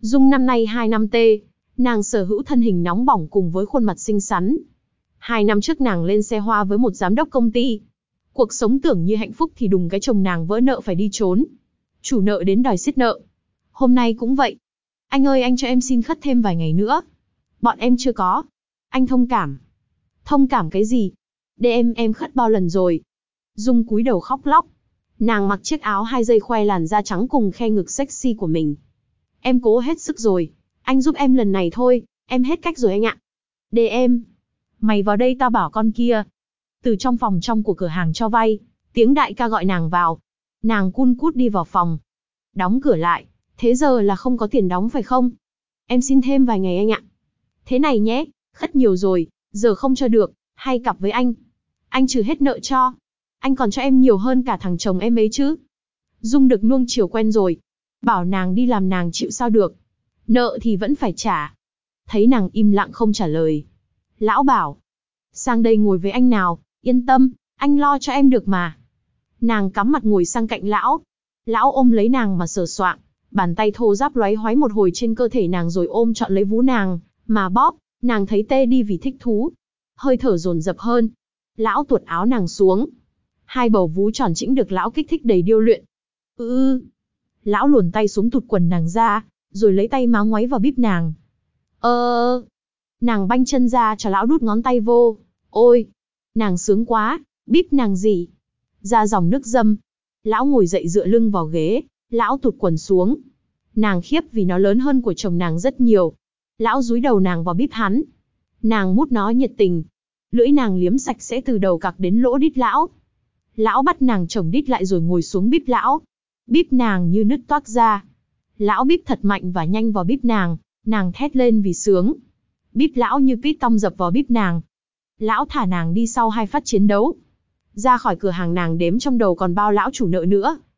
Dung năm nay 2 năm tê, nàng sở hữu thân hình nóng bỏng cùng với khuôn mặt xinh xắn. Hai năm trước nàng lên xe hoa với một giám đốc công ty. Cuộc sống tưởng như hạnh phúc thì đùng cái chồng nàng vỡ nợ phải đi trốn. Chủ nợ đến đòi xiết nợ. Hôm nay cũng vậy. Anh ơi anh cho em xin khất thêm vài ngày nữa. Bọn em chưa có. Anh thông cảm. Thông cảm cái gì? Để em em khất bao lần rồi. Dung cúi đầu khóc lóc. Nàng mặc chiếc áo hai dây khoe làn da trắng cùng khe ngực sexy của mình. Em cố hết sức rồi. Anh giúp em lần này thôi, em hết cách rồi anh ạ. Để em. Mày vào đây tao bảo con kia. Từ trong phòng trong của cửa hàng cho vay, tiếng đại ca gọi nàng vào. Nàng cun cút đi vào phòng. Đóng cửa lại. Thế giờ là không có tiền đóng phải không? Em xin thêm vài ngày anh ạ. Thế này nhé, khất nhiều rồi, giờ không cho được, hay cặp với anh. Anh trừ hết nợ cho. Anh còn cho em nhiều hơn cả thằng chồng em ấy chứ. Dung được nuông chiều quen rồi. Bảo nàng đi làm nàng chịu sao được. Nợ thì vẫn phải trả. Thấy nàng im lặng không trả lời. Lão bảo. Sang đây ngồi với anh nào, yên tâm, anh lo cho em được mà. Nàng cắm mặt ngồi sang cạnh lão. Lão ôm lấy nàng mà sờ soạng. Bàn tay thô giáp loáy hoáy một hồi trên cơ thể nàng rồi ôm chọn lấy vú nàng, mà bóp, nàng thấy tê đi vì thích thú. Hơi thở dồn dập hơn. Lão tuột áo nàng xuống. Hai bầu vú tròn chỉnh được lão kích thích đầy điêu luyện. ư Ừ. Lão luồn tay xuống tụt quần nàng ra, rồi lấy tay má ngoáy vào bíp nàng. Ơ... Nàng banh chân ra cho lão đút ngón tay vô. Ôi! Nàng sướng quá, bíp nàng gì? Ra dòng nước dâm. Lão ngồi dậy dựa lưng vào ghế, lão tụt quần xuống. Nàng khiếp vì nó lớn hơn của chồng nàng rất nhiều. Lão dúi đầu nàng vào bíp hắn. Nàng mút nó nhiệt tình. Lưỡi nàng liếm sạch sẽ từ đầu cặc đến lỗ đít lão. Lão bắt nàng chồng đít lại rồi ngồi xuống bíp lão. Bíp nàng như nứt toác ra. Lão bíp thật mạnh và nhanh vào bíp nàng, nàng thét lên vì sướng. Bíp lão như pít tong dập vào bíp nàng. Lão thả nàng đi sau hai phát chiến đấu. Ra khỏi cửa hàng nàng đếm trong đầu còn bao lão chủ nợ nữa.